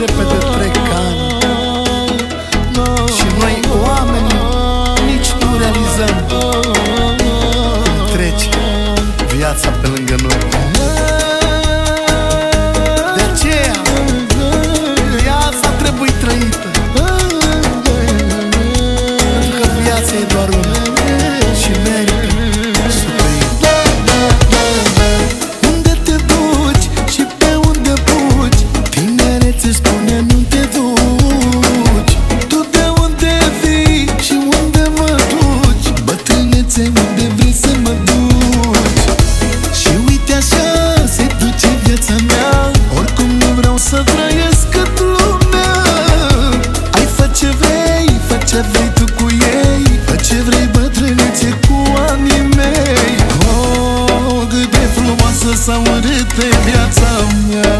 سەر بەدە پرێکان شمای ئەوە من هیچ دوورەلیزم ترێک ڤیاچە بلنگەنەوە. ti cuani mei Oh, cât de frumoasă s-a urât pe viața mea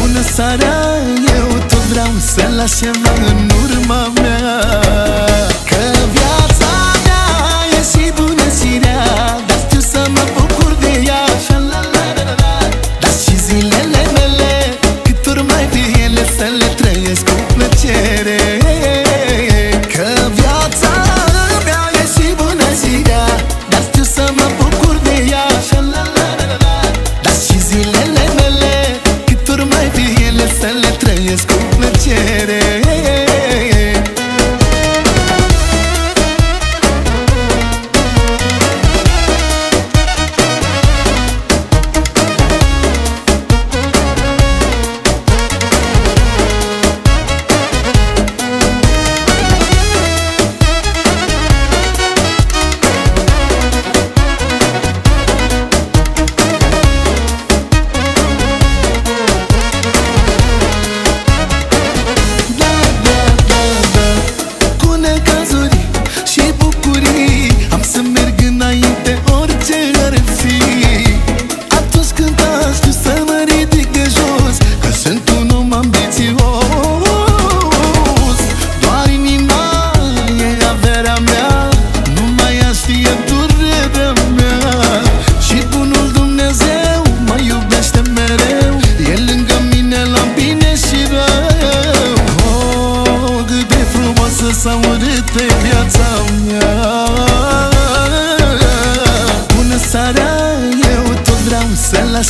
Bună seara, eu tot vreau să las ceva în من چهره